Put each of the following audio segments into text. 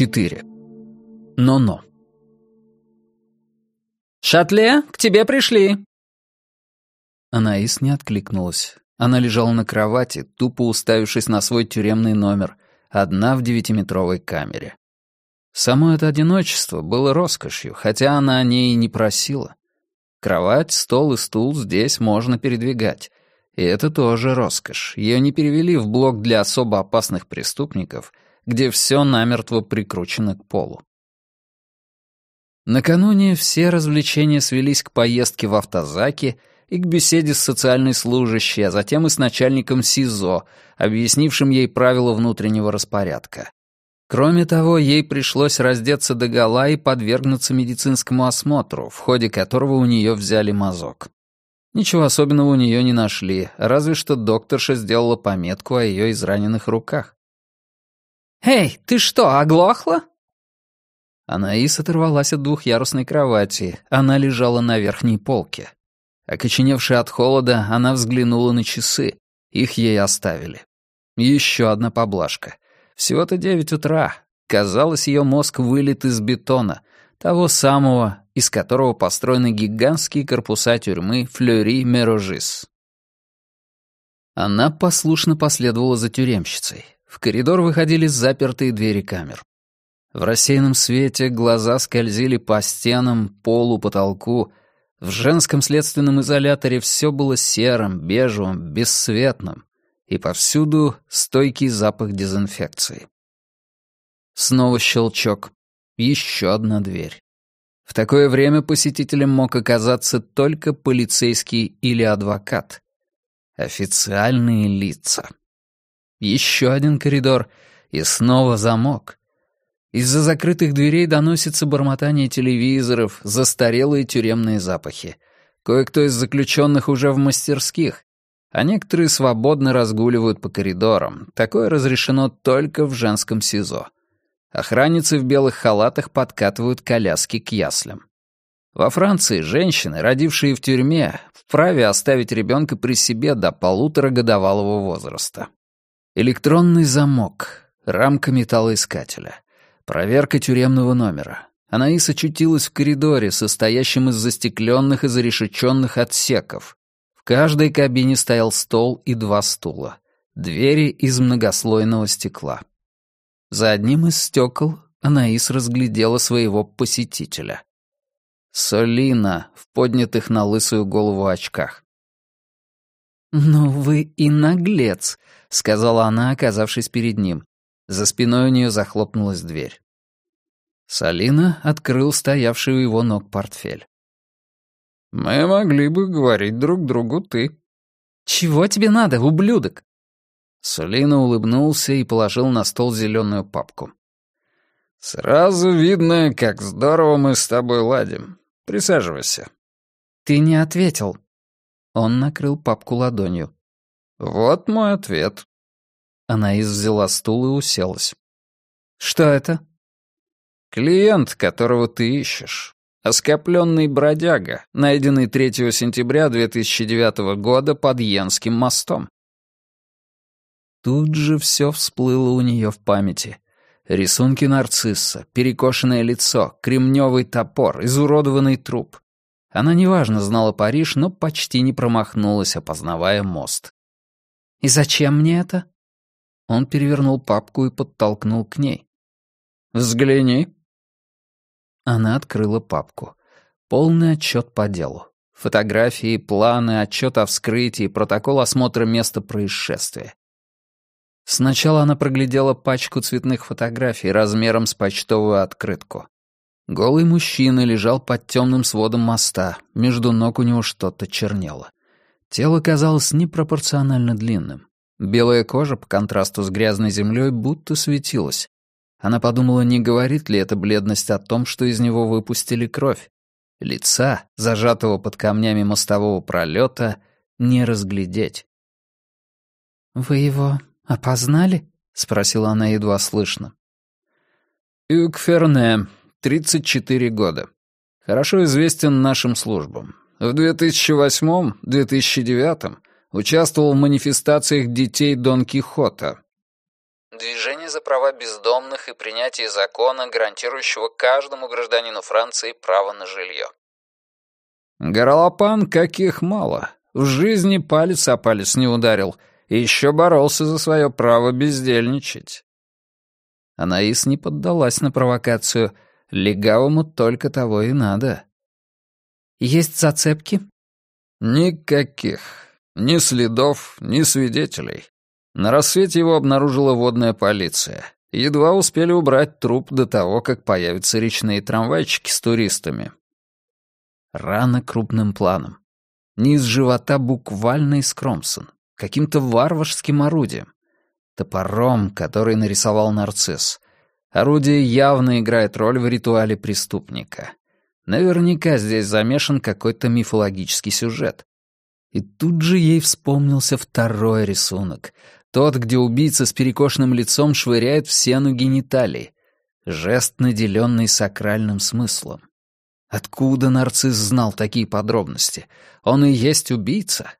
4. Но-но. «Шатле, к тебе пришли!» Анаис не откликнулась. Она лежала на кровати, тупо уставившись на свой тюремный номер, одна в девятиметровой камере. Само это одиночество было роскошью, хотя она о ней и не просила. Кровать, стол и стул здесь можно передвигать. И это тоже роскошь. Ее не перевели в блок для особо опасных преступников, где все намертво прикручено к полу. Накануне все развлечения свелись к поездке в автозаке и к беседе с социальной служащей, а затем и с начальником СИЗО, объяснившим ей правила внутреннего распорядка. Кроме того, ей пришлось раздеться догола и подвергнуться медицинскому осмотру, в ходе которого у нее взяли мазок. Ничего особенного у нее не нашли, разве что докторша сделала пометку о ее израненных руках. «Эй, ты что, оглохла?» Анаис оторвалась от двухъярусной кровати. Она лежала на верхней полке. Окоченевшая от холода, она взглянула на часы. Их ей оставили. Еще одна поблажка. Всего-то девять утра. Казалось, ее мозг вылет из бетона, того самого, из которого построены гигантские корпуса тюрьмы Флюри-Мерожис. Она послушно последовала за тюремщицей. В коридор выходили запертые двери камер. В рассеянном свете глаза скользили по стенам, полу, потолку. В женском следственном изоляторе все было серым, бежевым, бесцветным и повсюду стойкий запах дезинфекции. Снова щелчок. Еще одна дверь. В такое время посетителем мог оказаться только полицейский или адвокат. Официальные лица. Еще один коридор, и снова замок. Из-за закрытых дверей доносится бормотание телевизоров, застарелые тюремные запахи. Кое-кто из заключенных уже в мастерских, а некоторые свободно разгуливают по коридорам. Такое разрешено только в женском СИЗО. Охранницы в белых халатах подкатывают коляски к яслям. Во Франции женщины, родившие в тюрьме, вправе оставить ребенка при себе до полуторагодовалого возраста. Электронный замок, рамка металлоискателя, проверка тюремного номера. Анаис очутилась в коридоре, состоящем из застекленных и зарешеченных отсеков, в каждой кабине стоял стол и два стула. Двери из многослойного стекла. За одним из стекол Анаис разглядела своего посетителя. Солина в поднятых на лысую голову очках. «Ну вы и наглец», — сказала она, оказавшись перед ним. За спиной у нее захлопнулась дверь. Салина открыл стоявший у его ног портфель. «Мы могли бы говорить друг другу ты». «Чего тебе надо, ублюдок?» Сулина улыбнулся и положил на стол зеленую папку. «Сразу видно, как здорово мы с тобой ладим. Присаживайся». «Ты не ответил». Он накрыл папку ладонью. «Вот мой ответ». Она взяла стул и уселась. «Что это?» «Клиент, которого ты ищешь. Оскопленный бродяга, найденный 3 сентября 2009 года под Йенским мостом. Тут же все всплыло у нее в памяти. Рисунки нарцисса, перекошенное лицо, кремневый топор, изуродованный труп. Она неважно знала Париж, но почти не промахнулась, опознавая мост. «И зачем мне это?» Он перевернул папку и подтолкнул к ней. «Взгляни», она открыла папку. Полный отчет по делу. Фотографии, планы, отчет о вскрытии, протокол осмотра места происшествия. Сначала она проглядела пачку цветных фотографий размером с почтовую открытку. Голый мужчина лежал под темным сводом моста, между ног у него что-то чернело. Тело казалось непропорционально длинным. Белая кожа по контрасту с грязной землей будто светилась. Она подумала, не говорит ли эта бледность о том, что из него выпустили кровь. Лица, зажатого под камнями мостового пролета, не разглядеть. «Вы его опознали?» — спросила она едва слышно. «Юг Ферне, 34 года. Хорошо известен нашим службам. В 2008-2009 участвовал в манифестациях детей Дон Кихота. движение за права бездомных и принятие закона, гарантирующего каждому гражданину Франции право на жилье. Горлопан каких мало. В жизни палец о палец не ударил и еще боролся за свое право бездельничать. Анаис не поддалась на провокацию. Легавому только того и надо. «Есть зацепки?» «Никаких. Ни следов, ни свидетелей. На рассвете его обнаружила водная полиция. Едва успели убрать труп до того, как появятся речные трамвайчики с туристами. Рана крупным планом. Низ живота буквально искромсан. Каким-то варварским орудием. Топором, который нарисовал нарцисс. Орудие явно играет роль в ритуале преступника. Наверняка здесь замешан какой-то мифологический сюжет. И тут же ей вспомнился второй рисунок. Тот, где убийца с перекошенным лицом швыряет в сену гениталии. Жест, наделенный сакральным смыслом. Откуда нарцисс знал такие подробности? Он и есть убийца.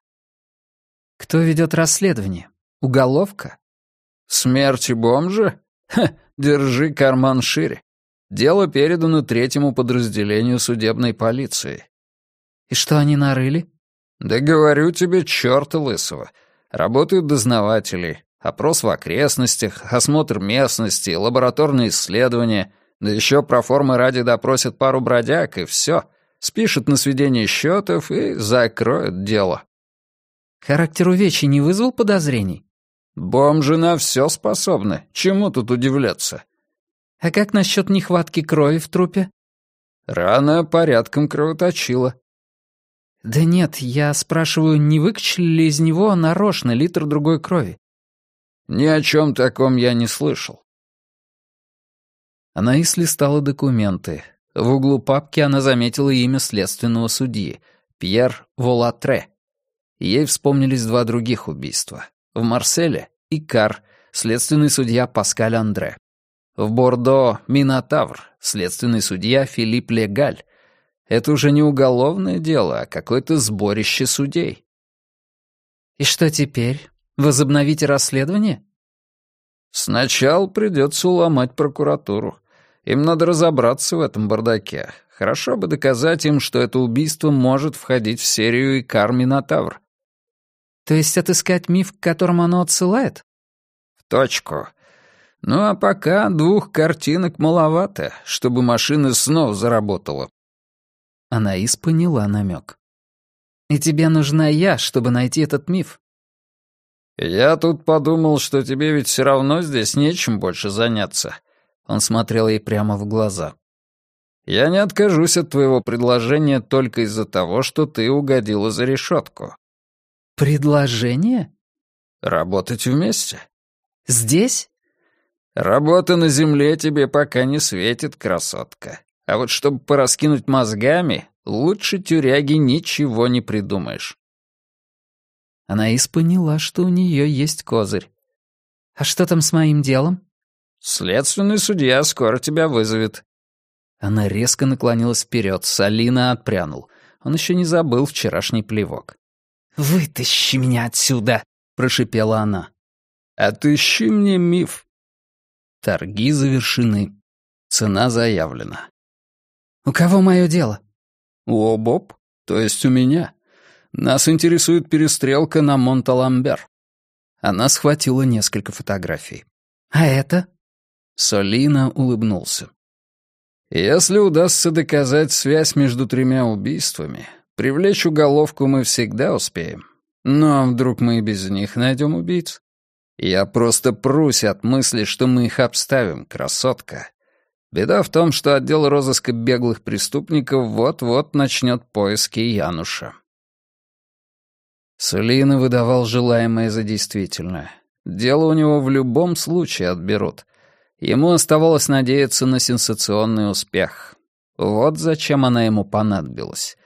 Кто ведет расследование? Уголовка? Смерти бомжа? Ха, держи карман шире. Дело передано третьему подразделению судебной полиции. И что они нарыли? Да говорю тебе, чёрта лысого. Работают дознаватели, опрос в окрестностях, осмотр местности, лабораторные исследования — да еще про формы ради допросят пару бродяг, и все. Спишут на сведение счетов и закроют дело. Характер увечий не вызвал подозрений? Бомжи на все способны. Чему тут удивляться? А как насчет нехватки крови в трупе? Рана порядком кровоточила. Да нет, я спрашиваю, не выкачали ли из него нарочно литр другой крови? Ни о чем таком я не слышал. Анаис листала документы. В углу папки она заметила имя следственного судьи — Пьер Волатре. Ей вспомнились два других убийства. В Марселе — Икар, следственный судья Паскаль Андре. В Бордо — Минотавр, следственный судья Филипп Легаль. Это уже не уголовное дело, а какое-то сборище судей. «И что теперь? Возобновите расследование?» Сначала придется уломать прокуратуру. Им надо разобраться в этом бардаке. Хорошо бы доказать им, что это убийство может входить в серию Икар Минотавр. То есть отыскать миф, к которому оно отсылает? В точку. Ну а пока двух картинок маловато, чтобы машина снова заработала. Анаис поняла намек. И тебе нужна я, чтобы найти этот миф. «Я тут подумал, что тебе ведь все равно здесь нечем больше заняться». Он смотрел ей прямо в глаза. «Я не откажусь от твоего предложения только из-за того, что ты угодила за решетку». «Предложение?» «Работать вместе». «Здесь?» «Работа на земле тебе пока не светит, красотка. А вот чтобы пораскинуть мозгами, лучше тюряги ничего не придумаешь». Анаис поняла, что у нее есть козырь. «А что там с моим делом?» «Следственный судья скоро тебя вызовет». Она резко наклонилась вперед, Салина отпрянул. Он еще не забыл вчерашний плевок. «Вытащи меня отсюда!» — прошипела она. «Отыщи мне миф». Торги завершены. Цена заявлена. «У кого мое дело?» «У Обоб, то есть у меня». Нас интересует перестрелка на Монталамбер». Она схватила несколько фотографий. «А это?» Солина улыбнулся. «Если удастся доказать связь между тремя убийствами, привлечь уголовку мы всегда успеем. Но вдруг мы и без них найдем убийц? Я просто прусь от мысли, что мы их обставим, красотка. Беда в том, что отдел розыска беглых преступников вот-вот начнет поиски Януша». Сулина выдавал желаемое за действительное. Дело у него в любом случае отберут. Ему оставалось надеяться на сенсационный успех. Вот зачем она ему понадобилась.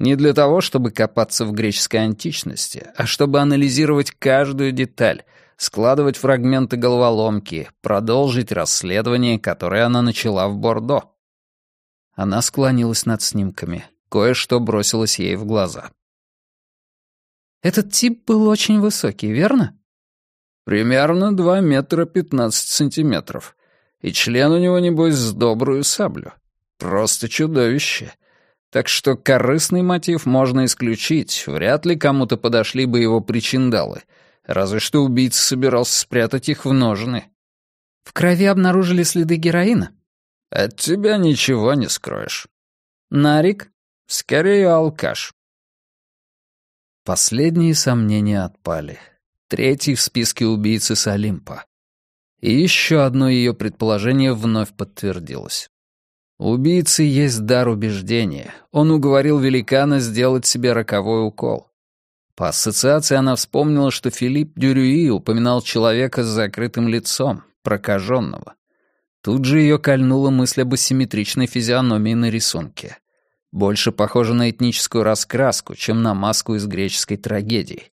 Не для того, чтобы копаться в греческой античности, а чтобы анализировать каждую деталь, складывать фрагменты головоломки, продолжить расследование, которое она начала в Бордо. Она склонилась над снимками. Кое-что бросилось ей в глаза. Этот тип был очень высокий, верно? Примерно два метра пятнадцать сантиметров. И член у него, небось, с добрую саблю. Просто чудовище. Так что корыстный мотив можно исключить, вряд ли кому-то подошли бы его причиндалы. Разве что убийца собирался спрятать их в ножны. В крови обнаружили следы героина? От тебя ничего не скроешь. Нарик? Скорее алкаш. Последние сомнения отпали. Третий в списке убийцы с Олимпа. И еще одно ее предположение вновь подтвердилось. Убийцы есть дар убеждения. Он уговорил великана сделать себе роковой укол. По ассоциации она вспомнила, что Филипп Дюрюи упоминал человека с закрытым лицом, прокаженного. Тут же ее кольнула мысль об асимметричной физиономии на рисунке. Больше похоже на этническую раскраску, чем на маску из греческой трагедии.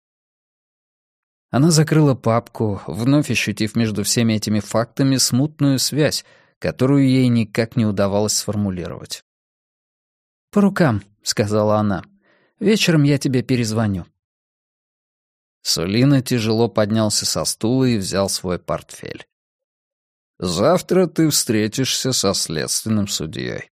Она закрыла папку, вновь ощутив между всеми этими фактами смутную связь, которую ей никак не удавалось сформулировать. «По рукам», — сказала она. «Вечером я тебе перезвоню». Сулина тяжело поднялся со стула и взял свой портфель. «Завтра ты встретишься со следственным судьей».